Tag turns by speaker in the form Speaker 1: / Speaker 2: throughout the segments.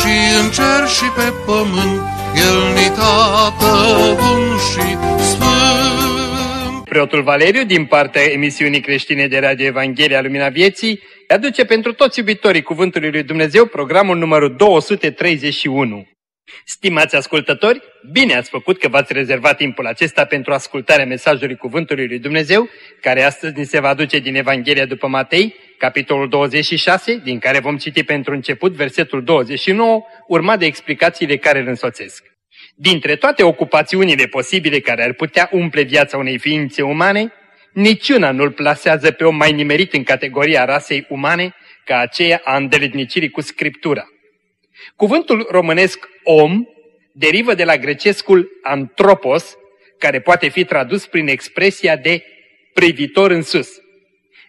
Speaker 1: și în cer și pe pământ, El ni tată bun și sfânt.
Speaker 2: Preotul Valeriu, din partea emisiunii creștine de Radio Evanghelia Lumina Vieții, aduce pentru toți iubitorii Cuvântului Lui Dumnezeu programul numărul 231. Stimați ascultători, bine ați făcut că v-ați rezervat timpul acesta pentru ascultarea mesajului Cuvântului Lui Dumnezeu, care astăzi ni se va aduce din Evanghelia după Matei, capitolul 26, din care vom citi pentru început versetul 29, urmat de explicațiile care îl însoțesc. Dintre toate ocupațiunile posibile care ar putea umple viața unei ființe umane, niciuna nu-l plasează pe om mai nimerit în categoria rasei umane ca aceea a îndeletnicirii cu Scriptura. Cuvântul românesc om derivă de la grecescul antropos, care poate fi tradus prin expresia de privitor în sus.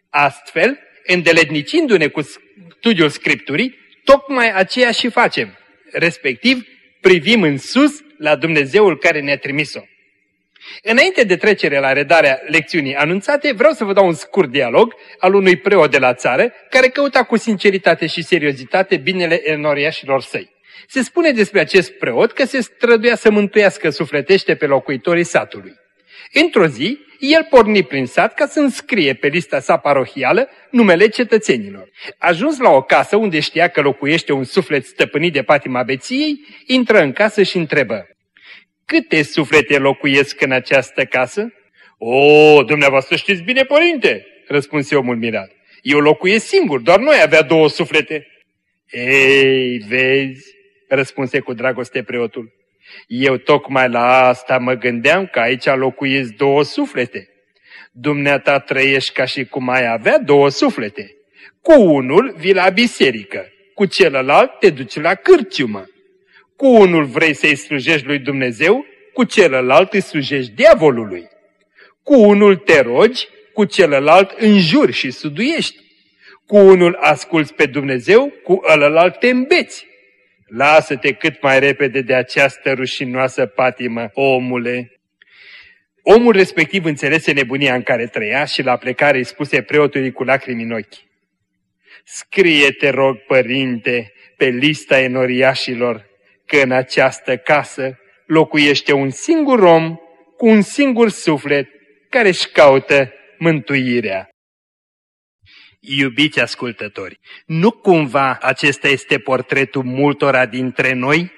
Speaker 2: Astfel, îndeletnicindu-ne cu studiul Scripturii, tocmai aceea și facem, respectiv privim în sus la Dumnezeul care ne-a trimis-o. Înainte de trecere la redarea lecțiunii anunțate, vreau să vă dau un scurt dialog al unui preot de la țară care căuta cu sinceritate și seriozitate binele enoriașilor săi. Se spune despre acest preot că se străduia să mântuiască sufletește pe locuitorii satului. Într-o zi, el porni prin sat ca să înscrie pe lista sa parohială numele cetățenilor. Ajuns la o casă unde știa că locuiește un suflet stăpânit de patima beției, intră în casă și întrebă. Câte suflete locuiesc în această casă? O, dumneavoastră știți bine, părinte, răspunse omul mirat. Eu locuiesc singur, doar noi avea două suflete. Ei, vezi, răspunse cu dragoste preotul. Eu tocmai la asta mă gândeam că aici locuiesc două suflete. Dumneata trăiești ca și cum ai avea două suflete. Cu unul vii la biserică, cu celălalt te duci la cârciumă. Cu unul vrei să-i slujești lui Dumnezeu, cu celălalt îi slujești diavolului. Cu unul te rogi, cu celălalt înjuri și suduiești. Cu unul asculți pe Dumnezeu, cu ălălalt te îmbeți. Lasă-te cât mai repede de această rușinoasă patimă, omule. Omul respectiv înțelese nebunia în care trăia și la plecare îi spuse preotului cu lacrimi în ochi. Scrie, te rog, părinte, pe lista enoriașilor, că în această casă locuiește un singur om cu un singur suflet care își caută mântuirea. Iubiți ascultători, nu cumva acesta este portretul multora dintre noi?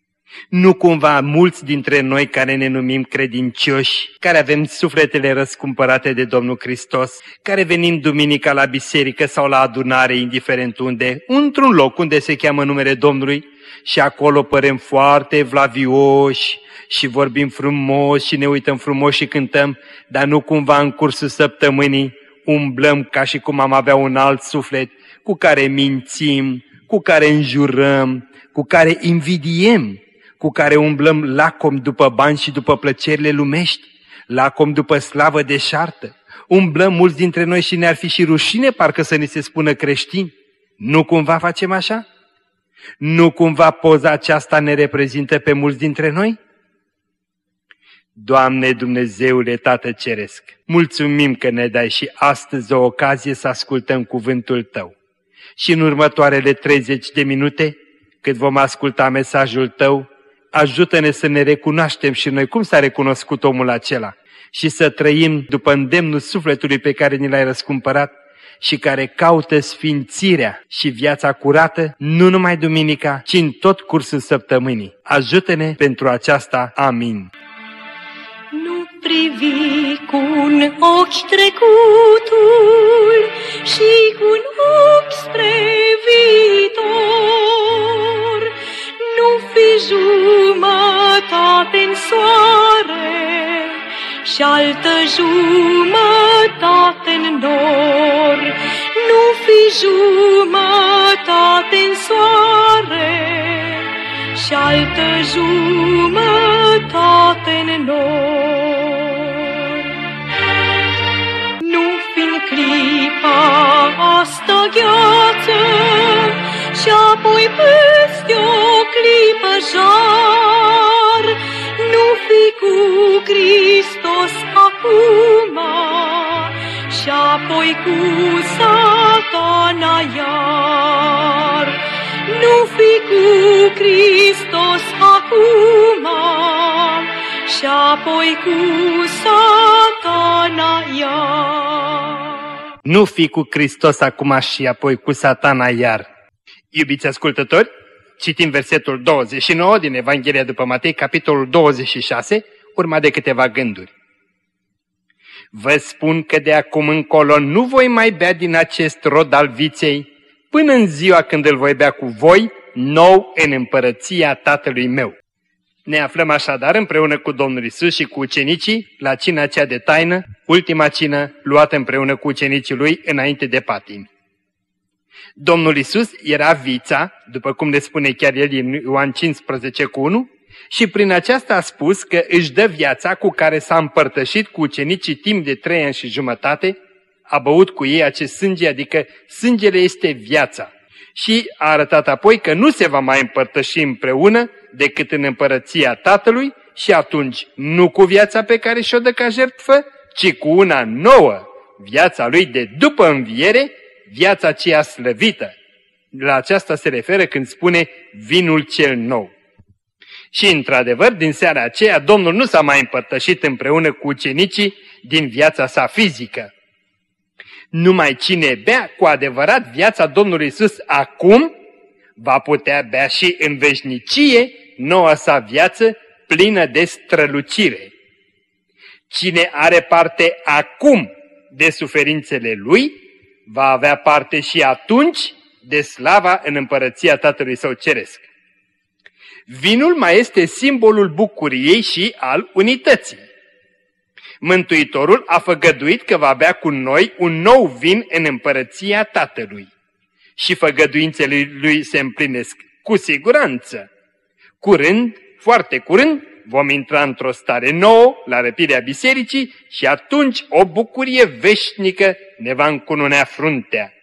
Speaker 2: Nu cumva mulți dintre noi care ne numim credincioși, care avem sufletele răscumpărate de Domnul Hristos, care venim duminica la biserică sau la adunare, indiferent unde, într-un loc unde se cheamă numele Domnului și acolo părem foarte vlavioși și vorbim frumos și ne uităm frumos și cântăm, dar nu cumva în cursul săptămânii umblăm ca și cum am avea un alt suflet cu care mințim, cu care înjurăm, cu care invidiem, cu care umblăm lacom după bani și după plăcerile lumești, lacom după slavă deșartă. Umblăm mulți dintre noi și ne-ar fi și rușine parcă să ni se spună creștini. Nu cumva facem așa? Nu cumva poza aceasta ne reprezintă pe mulți dintre noi? Doamne Dumnezeule Tată Ceresc, mulțumim că ne dai și astăzi o ocazie să ascultăm cuvântul Tău. Și în următoarele 30 de minute, cât vom asculta mesajul Tău, ajută-ne să ne recunoaștem și noi cum s-a recunoscut omul acela și să trăim după îndemnul sufletului pe care ni l-ai răscumpărat și care caută sfințirea și viața curată, nu numai duminica, ci în tot cursul săptămânii. Ajută-ne pentru aceasta. Amin
Speaker 3: privi cu un ochi trecutul și cu un ochi spre viitor. Nu fi jumătate în soare și altă jumătate în nor. Nu fi jumătate în soare și altă jumătate în nor. Nu fiind clipa asta gheață și apoi peste o clipă jar, nu fi cu Hristos acum și apoi cu satana iar. Nu fi cu Hristos acum și apoi cu satana iar.
Speaker 2: Nu fi cu Hristos acum și apoi cu satana iar. Iubiți ascultători, citim versetul 29 din Evanghelia după Matei, capitolul 26, urma de câteva gânduri. Vă spun că de acum încolo nu voi mai bea din acest rod al viței, până în ziua când îl voi bea cu voi, nou în împărăția Tatălui meu. Ne aflăm așadar împreună cu Domnul Isus și cu ucenicii la cina cea de taină, ultima cină luată împreună cu ucenicii lui înainte de patin. Domnul Isus era vița, după cum ne spune chiar el în Ioan 15 cu 1, și prin aceasta a spus că își dă viața cu care s-a împărtășit cu ucenicii timp de trei ani și jumătate, a băut cu ei acest sânge, adică sângele este viața. Și a arătat apoi că nu se va mai împărtăși împreună decât în împărăția Tatălui și atunci nu cu viața pe care și-o dă ca jertfă, ci cu una nouă, viața lui de după înviere, viața aceea slăvită. La aceasta se referă când spune vinul cel nou. Și într-adevăr, din seara aceea, Domnul nu s-a mai împărtășit împreună cu ucenicii din viața sa fizică. Numai cine bea cu adevărat viața Domnului Isus acum, va putea bea și în veșnicie noua sa viață plină de strălucire. Cine are parte acum de suferințele lui, va avea parte și atunci de slava în împărăția Tatălui Său Ceresc. Vinul mai este simbolul bucuriei și al unității. Mântuitorul a făgăduit că va bea cu noi un nou vin în împărăția Tatălui. Și făgăduințele lui se împlinesc cu siguranță. Curând, foarte curând, vom intra într-o stare nouă la răpirea bisericii și atunci o bucurie veșnică ne va încununea fruntea.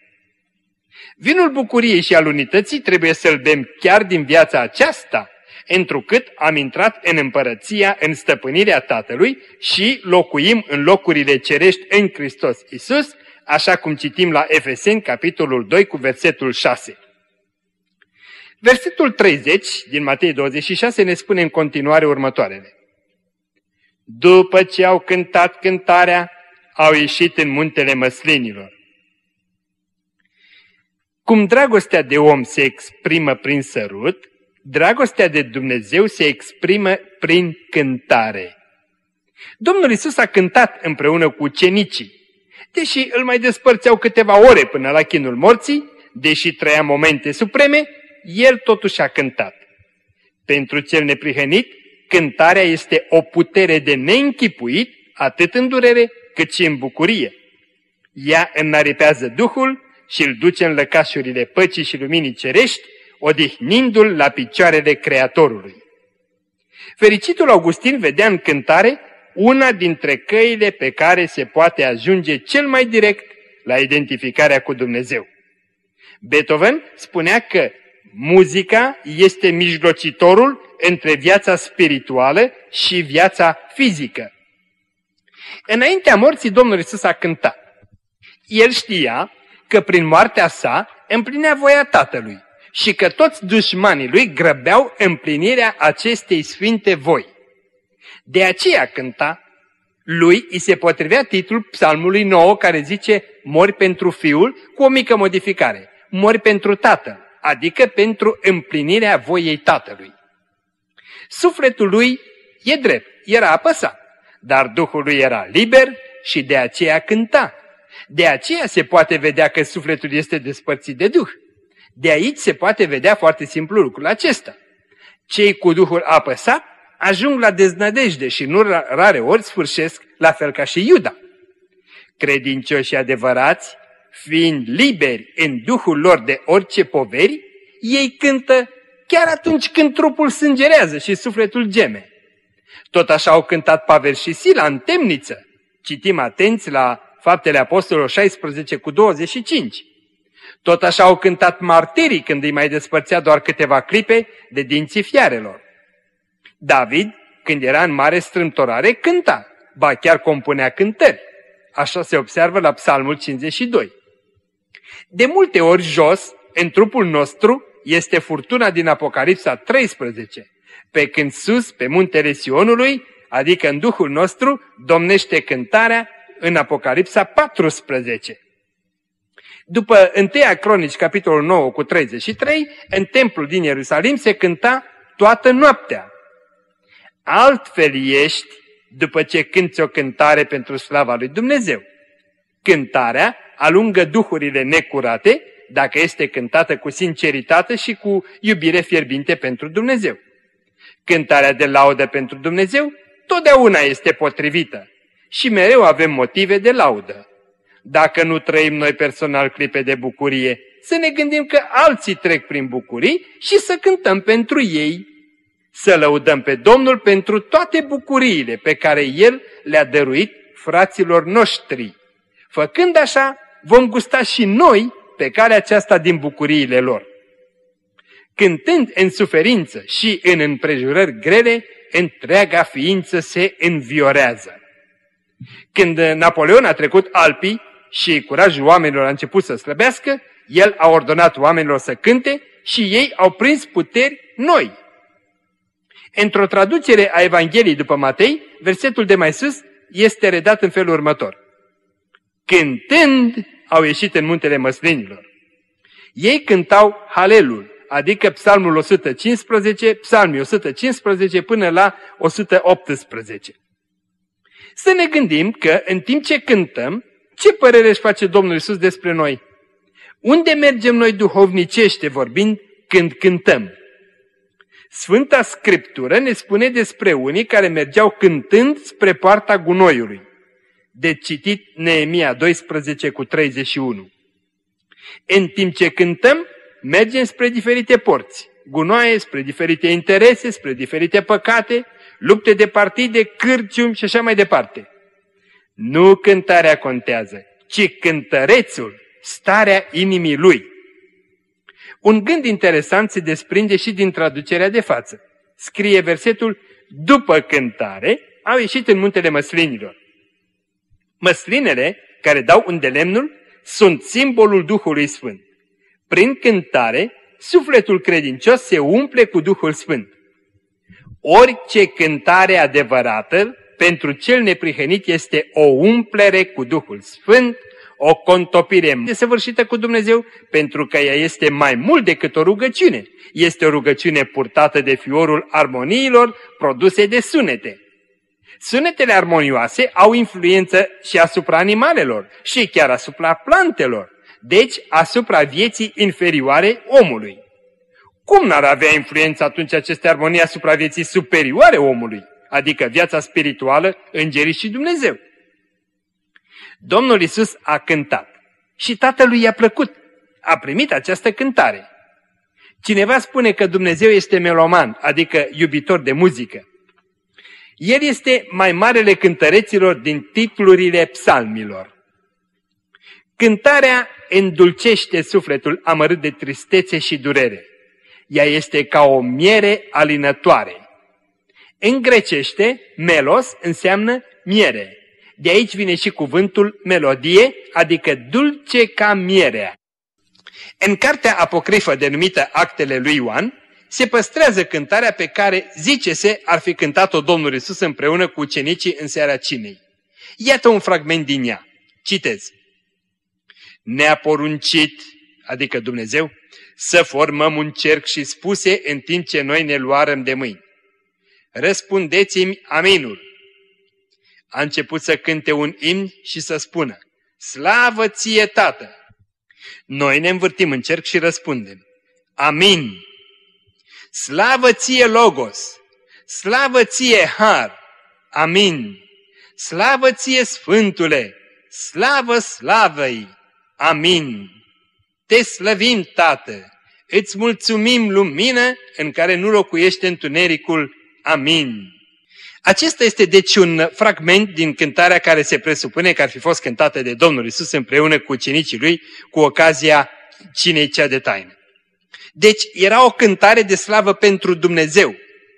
Speaker 2: Vinul bucuriei și al unității trebuie să-l bem chiar din viața aceasta, întrucât am intrat în împărăția, în stăpânirea Tatălui și locuim în locurile cerești în Hristos Isus, așa cum citim la Efeseni, capitolul 2, cu versetul 6. Versetul 30 din Matei 26 ne spune în continuare următoarele. După ce au cântat cântarea, au ieșit în muntele măslinilor. Cum dragostea de om se exprimă prin sărut, dragostea de Dumnezeu se exprimă prin cântare. Domnul Isus a cântat împreună cu ucenicii. Deși îl mai despărțeau câteva ore până la chinul morții, deși trăia momente supreme, el totuși a cântat. Pentru cel neprihănit, cântarea este o putere de neînchipuit, atât în durere cât și în bucurie. Ea înnaripează Duhul și îl duce în lăcașurile păcii și luminii cerești, odihnindu-l la picioarele Creatorului. Fericitul Augustin vedea în cântare una dintre căile pe care se poate ajunge cel mai direct la identificarea cu Dumnezeu. Beethoven spunea că muzica este mijlocitorul între viața spirituală și viața fizică. Înaintea morții Domnul Isus a cântat. El știa că prin moartea sa împlinea voia Tatălui și că toți dușmanii lui grăbeau împlinirea acestei sfinte voi. De aceea cânta, lui îi se potrivea titlul psalmului 9 care zice mori pentru fiul cu o mică modificare, mori pentru tatăl, adică pentru împlinirea voiei tatălui. Sufletul lui e drept, era apăsat, dar Duhul lui era liber și de aceea cânta. De aceea se poate vedea că sufletul este despărțit de Duh. De aici se poate vedea foarte simplu lucrul acesta. Cei cu Duhul apăsat ajung la deznădejde și nu rare ori sfârșesc la fel ca și Iuda. Credincioși adevărați, fiind liberi în Duhul lor de orice poveri, ei cântă chiar atunci când trupul sângerează și sufletul geme. Tot așa au cântat Pavel și Sila în temniță. Citim atenți la Faptele Apostolilor 16 cu 25. Tot așa au cântat martirii când îi mai despărțea doar câteva clipe de dinții fiarelor. David, când era în mare strâmtorare, cânta, ba chiar compunea cântări. Așa se observă la Psalmul 52. De multe ori jos, în trupul nostru, este furtuna din Apocalipsa 13, pe când sus, pe muntele Sionului, adică în Duhul nostru, domnește cântarea în Apocalipsa 14. După 1 Cronici, capitolul 9 cu 33, în templul din Ierusalim se cânta toată noaptea. Altfel ești după ce cânti o cântare pentru slava lui Dumnezeu. Cântarea alungă duhurile necurate dacă este cântată cu sinceritate și cu iubire fierbinte pentru Dumnezeu. Cântarea de laudă pentru Dumnezeu totdeauna este potrivită și mereu avem motive de laudă. Dacă nu trăim noi personal clipe de bucurie, să ne gândim că alții trec prin bucurii și să cântăm pentru ei. Să lăudăm pe Domnul pentru toate bucuriile pe care El le-a dăruit fraților noștri. Făcând așa, vom gusta și noi pe calea aceasta din bucuriile lor. Cântând în suferință și în împrejurări grele, întreaga ființă se înviorează. Când Napoleon a trecut Alpii și curajul oamenilor a început să slăbească, el a ordonat oamenilor să cânte și ei au prins puteri noi. Într-o traducere a Evangheliei după Matei, versetul de mai sus este redat în felul următor. Cântând au ieșit în muntele măslinilor. Ei cântau Halelul, adică psalmul 115, psalmii 115 până la 118. Să ne gândim că în timp ce cântăm, ce părere își face Domnul Isus despre noi? Unde mergem noi duhovnicește vorbind când cântăm? Sfânta Scriptură ne spune despre unii care mergeau cântând spre poarta gunoiului de citit Neemia 12 cu 31. În timp ce cântăm, mergem spre diferite porți, gunoaie, spre diferite interese, spre diferite păcate, lupte de partide, cârciumi și așa mai departe. Nu cântarea contează, ci cântărețul, starea inimii lui. Un gând interesant se desprinde și din traducerea de față. Scrie versetul, după cântare, au ieșit în muntele măslinilor. Măslinele, care dau lemnul, sunt simbolul Duhului Sfânt. Prin cântare, sufletul credincios se umple cu Duhul Sfânt. Orice cântare adevărată pentru cel neprihănit este o umplere cu Duhul Sfânt, o contopire desăvârșită cu Dumnezeu, pentru că ea este mai mult decât o rugăciune. Este o rugăciune purtată de fiorul armoniilor produse de sunete. Sunetele armonioase au influență și asupra animalelor și chiar asupra plantelor, deci asupra vieții inferioare omului. Cum n-ar avea influență atunci aceste armonii asupra vieții superioare omului, adică viața spirituală, îngerii și Dumnezeu? Domnul Isus a cântat și tatălui i-a plăcut. A primit această cântare. Cineva spune că Dumnezeu este meloman, adică iubitor de muzică. El este mai marele cântăreților din titlurile psalmilor. Cântarea îndulcește sufletul amărât de tristețe și durere. Ea este ca o miere alinătoare. În grecește, melos înseamnă miere. De aici vine și cuvântul melodie, adică dulce ca mierea. În cartea apocrifă denumită Actele lui Ioan, se păstrează cântarea pe care, zice-se, ar fi cântat-o Domnul Isus împreună cu ucenicii în seara cinei. Iată un fragment din ea. Citez. Ne-a poruncit, adică Dumnezeu, să formăm un cerc și spuse în timp ce noi ne luarăm de mâini. Răspundeți-mi aminul. A început să cânte un imn și să spună, Slavă ție, Tată! Noi ne învârtim în cerc și răspundem, Amin! Slavă ție, Logos! Slavă ție, Har! Amin! Slavă ție, Sfântule! Slavă slavăi! Amin! Te slăvim, Tată! Îți mulțumim, lumină, în care nu locuiește întunericul. Amin. Acesta este deci un fragment din cântarea care se presupune că ar fi fost cântată de Domnul Isus împreună cu ucenicii lui cu ocazia cinei cea de taină. Deci era o cântare de slavă pentru Dumnezeu,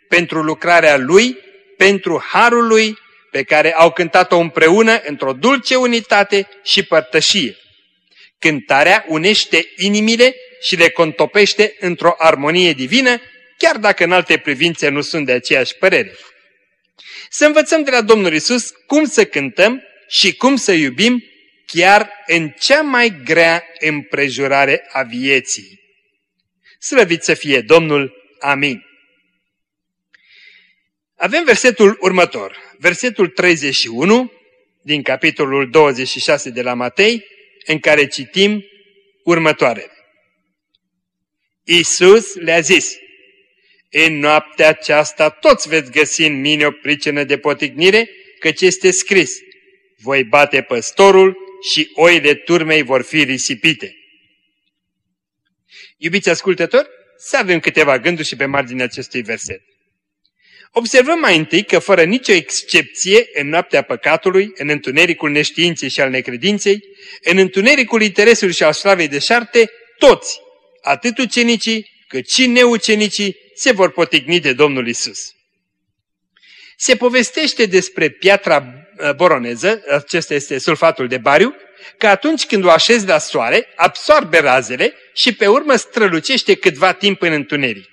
Speaker 2: pentru lucrarea Lui, pentru Harul Lui, pe care au cântat-o împreună într-o dulce unitate și părtășie. Cântarea unește inimile și le contopește într-o armonie divină, chiar dacă în alte privințe nu sunt de aceeași părere. Să învățăm de la Domnul Isus cum să cântăm și cum să iubim chiar în cea mai grea împrejurare a vieții. Slăvit să fie Domnul! Amin! Avem versetul următor, versetul 31 din capitolul 26 de la Matei, în care citim următoarele. Iisus le-a zis, în noaptea aceasta toți veți găsi în mine o pricină de poticnire, căci este scris, voi bate păstorul și oile turmei vor fi risipite. Iubiți ascultători, să avem câteva gânduri și pe marginea acestui verset. Observăm mai întâi că fără nicio excepție în noaptea păcatului, în întunericul neștiinței și al necredinței, în întunericul interesului și al slavei de șarte, toți, atât ucenicii cât și neucenicii, se vor potigni de Domnul Isus. Se povestește despre piatra uh, boroneză, acesta este sulfatul de bariu, că atunci când o așezi la soare, absorbe razele și pe urmă strălucește câtva timp în întuneric.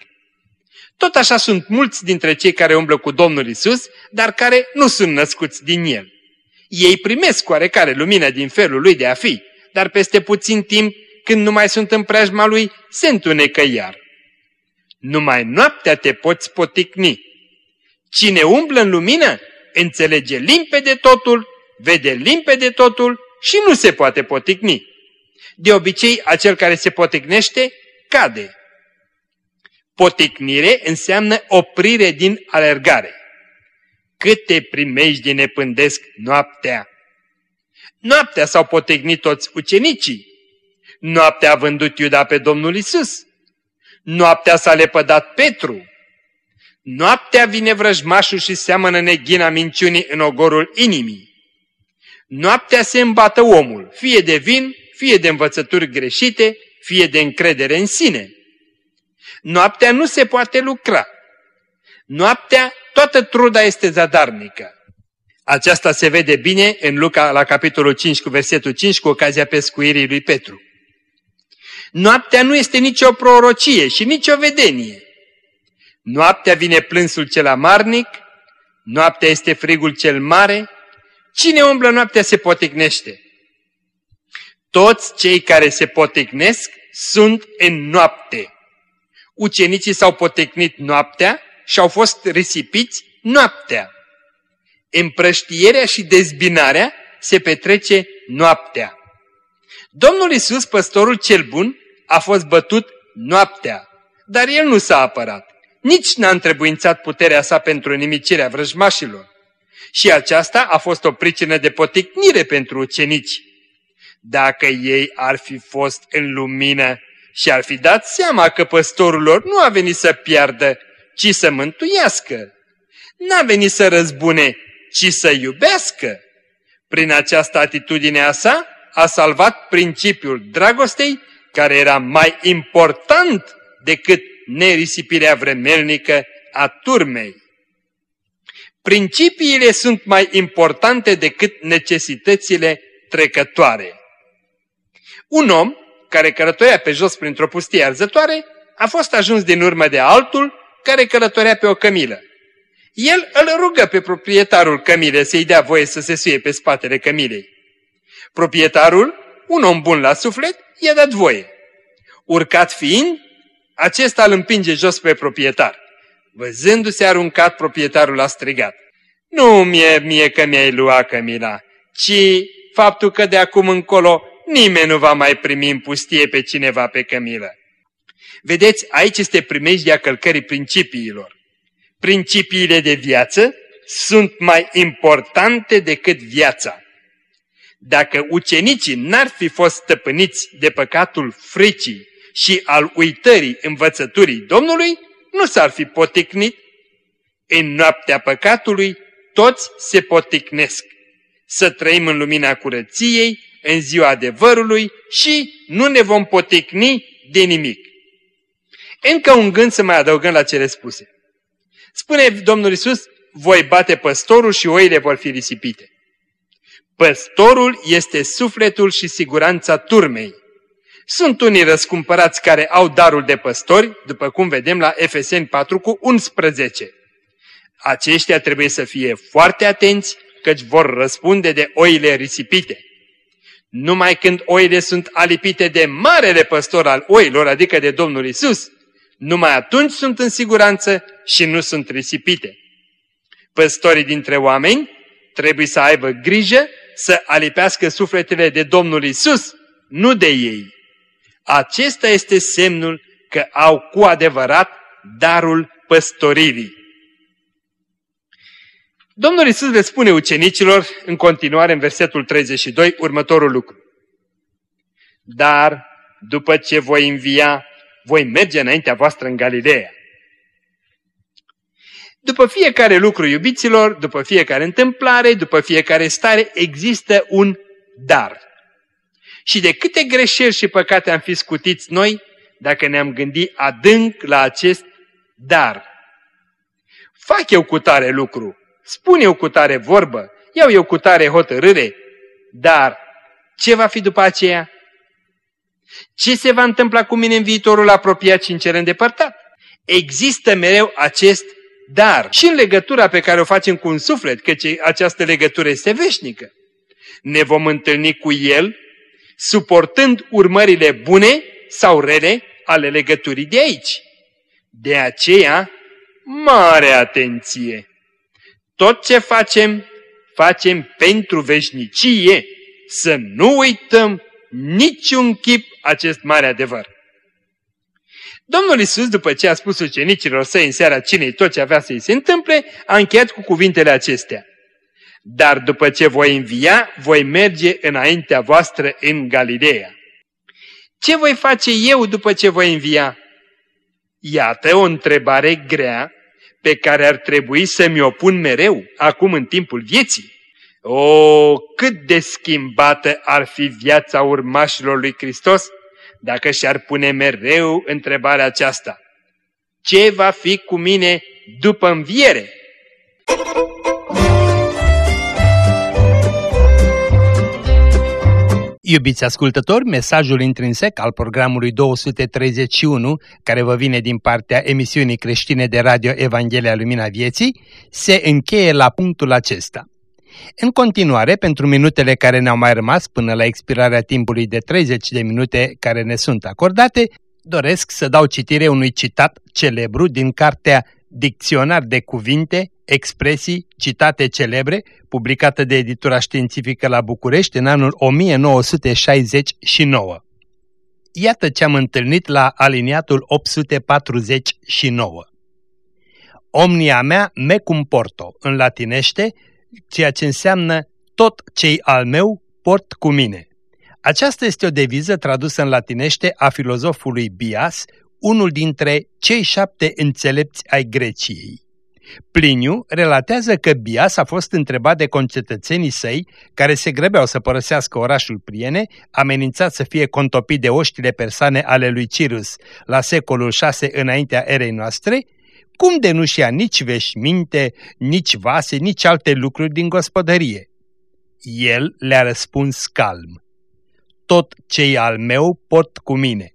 Speaker 2: Tot așa sunt mulți dintre cei care umblă cu Domnul Isus, dar care nu sunt născuți din El. Ei primesc oarecare lumină din felul lui de a fi, dar peste puțin timp, când nu mai sunt în preajma lui, se întunecă iar. Numai noaptea te poți poticni. Cine umblă în lumină, înțelege limpede totul, vede limpede totul și nu se poate poticni. De obicei, acel care se poticnește, cade. Poticnire înseamnă oprire din alergare. Câte primejdi ne pândesc noaptea! Noaptea s-au potignit toți ucenicii. Noaptea a vândut Iuda pe Domnul Isus. Noaptea s-a lepădat Petru. Noaptea vine vrăjmașul și seamănă neghina minciunii în ogorul inimii. Noaptea se îmbată omul, fie de vin, fie de învățături greșite, fie de încredere în sine. Noaptea nu se poate lucra. Noaptea toată truda este zadarnică. Aceasta se vede bine în Luca la capitolul 5 cu versetul 5 cu ocazia pescuirii lui Petru. Noaptea nu este nicio prorocie și nicio vedenie. Noaptea vine plânsul cel amarnic, noaptea este frigul cel mare, cine umblă noaptea se poticnește. Toți cei care se poticnesc sunt în noapte. Ucenicii s-au poticnit noaptea și au fost risipiți noaptea. Împrăștierea și dezbinarea se petrece noaptea. Domnul Isus, păstorul cel bun, a fost bătut noaptea, dar el nu s-a apărat. Nici n-a întrebuințat puterea sa pentru nimicirea vrăjmașilor. Și aceasta a fost o pricină de poticnire pentru ucenici. Dacă ei ar fi fost în lumină și ar fi dat seama că păstorul lor nu a venit să piardă, ci să mântuiască. N-a venit să răzbune, ci să iubească. Prin această atitudine a sa, a salvat principiul dragostei care era mai important decât nerisipirea vremelnică a turmei. Principiile sunt mai importante decât necesitățile trecătoare. Un om care călătorea pe jos printr-o pustie arzătoare a fost ajuns din urmă de altul care călătorea pe o cămilă. El îl rugă pe proprietarul cămilei să-i dea voie să se suie pe spatele cămilei. Proprietarul, un om bun la suflet, i-a dat voie. Urcat fiind, acesta îl împinge jos pe proprietar. Văzându-se aruncat, proprietarul a strigat. Nu mie, mie că mi-ai luat cămila, ci faptul că de acum încolo nimeni nu va mai primi în pustie pe cineva pe cămilă. Vedeți, aici este primejdia călcării principiilor. Principiile de viață sunt mai importante decât viața. Dacă ucenicii n-ar fi fost stăpâniți de păcatul fricii și al uitării învățăturii Domnului, nu s-ar fi poticnit. În noaptea păcatului toți se poticnesc. Să trăim în lumina curăției, în ziua adevărului și nu ne vom poticni de nimic. Încă un gând să mai adăugăm la cele spuse. Spune Domnul Isus, voi bate păstorul și oile vor fi risipite. Păstorul este sufletul și siguranța turmei. Sunt unii răscumpărați care au darul de păstori, după cum vedem la Efeseni 4 cu 11. Aceștia trebuie să fie foarte atenți, căci vor răspunde de oile risipite. Numai când oile sunt alipite de marele păstor al oilor, adică de Domnul Isus, numai atunci sunt în siguranță și nu sunt risipite. Păstorii dintre oameni trebuie să aibă grijă să alipească sufletele de Domnul Isus, nu de ei. Acesta este semnul că au cu adevărat darul păstoririi. Domnul Isus le spune ucenicilor, în continuare în versetul 32, următorul lucru. Dar, după ce voi învia, voi merge înaintea voastră în Galileea. După fiecare lucru, iubiților, după fiecare întâmplare, după fiecare stare, există un dar. Și de câte greșeli și păcate am fi scutiți noi, dacă ne-am gândit adânc la acest dar. Fac eu cu tare lucru, spun eu cu tare vorbă, iau eu cu tare hotărâre, dar ce va fi după aceea? Ce se va întâmpla cu mine în viitorul apropiat și în cel îndepărtat? Există mereu acest dar și în legătura pe care o facem cu un suflet, căci această legătură este veșnică. Ne vom întâlni cu el suportând urmările bune sau rele ale legăturii de aici. De aceea, mare atenție! Tot ce facem, facem pentru veșnicie, să nu uităm niciun chip acest mare adevăr. Domnul Isus, după ce a spus ucenicilor săi în seara cinei tot ce avea să-i se întâmple, a încheiat cu cuvintele acestea. Dar după ce voi învia, voi merge înaintea voastră în Galileea. Ce voi face eu după ce voi învia? Iată o întrebare grea pe care ar trebui să mi o pun mereu, acum în timpul vieții. O, cât de schimbată ar fi viața urmașilor lui Hristos dacă și-ar pune mereu întrebarea aceasta. Ce va fi cu mine după înviere?
Speaker 4: Iubiți ascultători, mesajul intrinsec al programului 231, care vă vine din partea emisiunii creștine de radio Evanghelia Lumina Vieții, se încheie la punctul acesta. În continuare, pentru minutele care ne-au mai rămas până la expirarea timpului de 30 de minute care ne sunt acordate, doresc să dau citire unui citat celebru din cartea Dicționar de cuvinte, expresii, citate celebre, publicată de editura științifică la București în anul 1969. Iată ce am întâlnit la aliniatul 849. Omnia mea me comporto, în latinește, ceea ce înseamnă tot cei al meu port cu mine. Aceasta este o deviză tradusă în latinește a filozofului Bias, unul dintre cei șapte înțelepți ai Greciei. Pliniu relatează că Bias a fost întrebat de concetățenii săi, care se grăbeau să părăsească orașul Priene, amenințat să fie contopit de oștile persoane ale lui Cirus la secolul 6 înaintea erei noastre, cum de nu-și ia nici veșminte, nici vase, nici alte lucruri din gospodărie? El le-a răspuns calm. Tot ce al meu pot cu mine.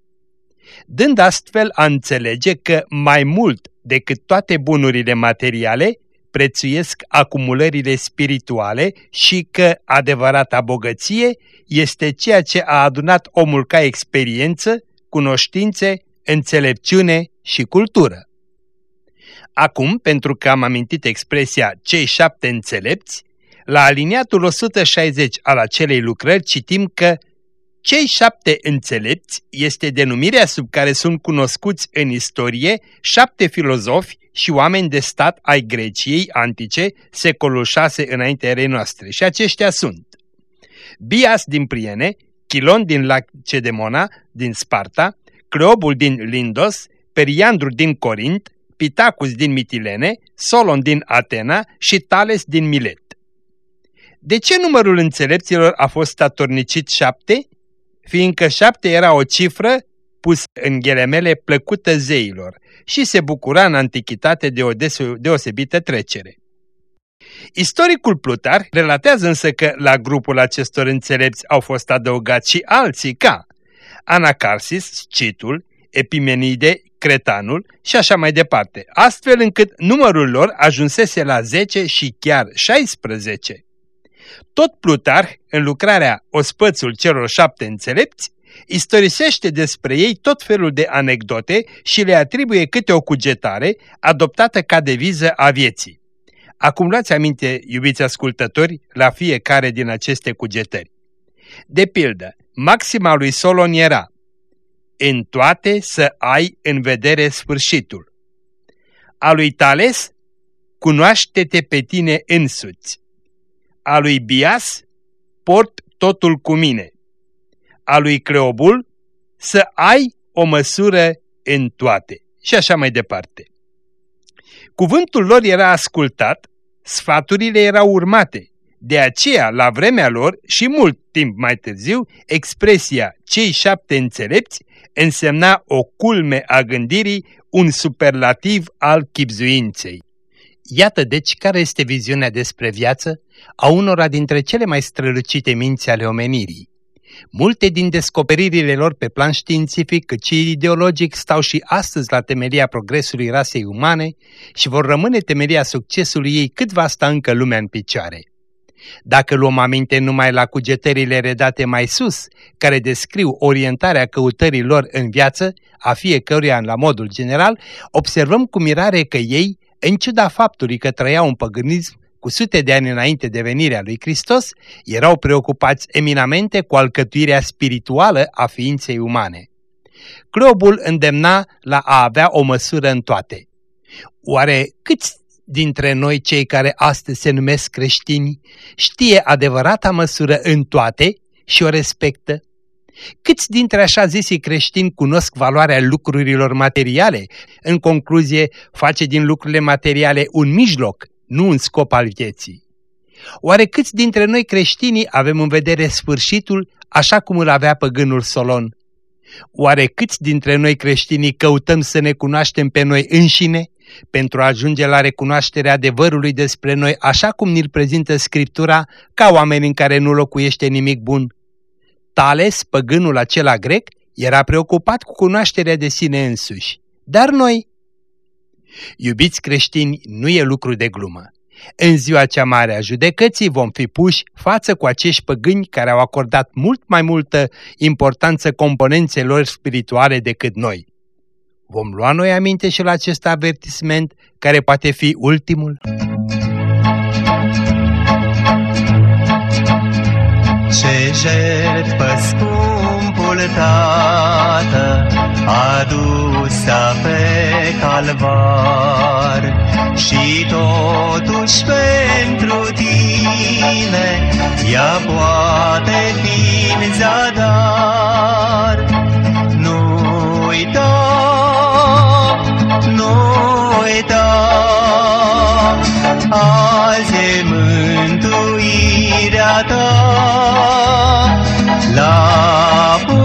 Speaker 4: Dând astfel a înțelege că mai mult decât toate bunurile materiale, prețuiesc acumulările spirituale și că adevărata bogăție este ceea ce a adunat omul ca experiență, cunoștințe, înțelepciune și cultură. Acum, pentru că am amintit expresia cei șapte înțelepți, la aliniatul 160 al acelei lucrări citim că cei șapte înțelepți este denumirea sub care sunt cunoscuți în istorie șapte filozofi și oameni de stat ai Greciei antice, secolul 6 înaintea erei noastre. Și aceștia sunt Bias din Priene, Chilon din Lacedemona, din Sparta,
Speaker 2: Cleobul din Lindos, Periandru din Corint, Pitacus din Mitilene, Solon din Atena și Tales din Milet. De ce numărul înțelepților a fost statornicit șapte? Fiindcă șapte era o cifră pus în ghelemele plăcută zeilor și se bucura în antichitate de o deosebită trecere. Istoricul Plutar relatează însă că la grupul acestor înțelepți au fost adăugați și alții ca Anacarsis, Scitul, Epimenide, Cretanul și așa mai departe, astfel încât numărul lor ajunsese la 10 și chiar 16. Tot Plutarh, în lucrarea Ospățul celor șapte înțelepți, istorisește despre ei tot felul de anecdote și le atribuie câte o cugetare adoptată ca deviză a vieții. Acum luați aminte, iubiți ascultători, la fiecare din aceste cugetări. De pildă, maxima lui Solon era În toate să ai în vedere sfârșitul. A lui Tales, cunoaște-te pe tine însuți. A lui Bias, port totul cu mine. A lui Cleobul, să ai o măsură în toate. Și așa mai departe. Cuvântul lor era ascultat, sfaturile erau urmate. De aceea, la vremea lor și mult timp mai târziu, expresia cei șapte înțelepți însemna o culme a gândirii, un superlativ al chipzuinței. Iată deci care este viziunea despre viață a unora dintre cele mai strălucite minți ale omenirii. Multe din descoperirile lor pe plan științific cât și ideologic stau și astăzi la temelia progresului rasei umane și vor rămâne temelia succesului ei cât va sta încă lumea în picioare. Dacă luăm aminte numai la cugetările redate mai sus, care descriu orientarea căutării lor în viață, a fiecăruia la modul general, observăm cu mirare că ei, în ciuda faptului că trăiau un păgânism cu sute de ani înainte de venirea lui Hristos, erau preocupați eminamente cu alcătuirea spirituală a ființei umane. Clobul îndemna la a avea o măsură în toate. Oare câți dintre noi cei care astăzi se numesc creștini știe adevărata măsură în toate și o respectă? Câți dintre așa zisii creștini cunosc valoarea lucrurilor materiale? În concluzie, face din lucrurile materiale un mijloc nu un scop al vieții. Oare câți dintre noi creștinii avem în vedere sfârșitul așa cum îl avea păgânul Solon? Oare câți dintre noi creștinii căutăm să ne cunoaștem pe noi înșine pentru a ajunge la recunoașterea adevărului despre noi așa cum ni-l prezintă Scriptura ca oameni în care nu locuiește nimic bun? Tales, păgânul acela grec, era preocupat cu cunoașterea de sine însuși. Dar noi, Iubiți creștini, nu e lucru de glumă. În ziua cea mare a judecății vom fi puși față cu acești păgâni care au acordat mult mai multă importanță componențelor spirituale decât noi. Vom lua noi aminte și la acest avertisment care poate fi ultimul?
Speaker 5: Ce jertfă scumpul Tată adusă pe calvar și totuși pentru tine ea poate fi în zadar. Nu uita, nu uita, azi e mântuirea ta. La pus,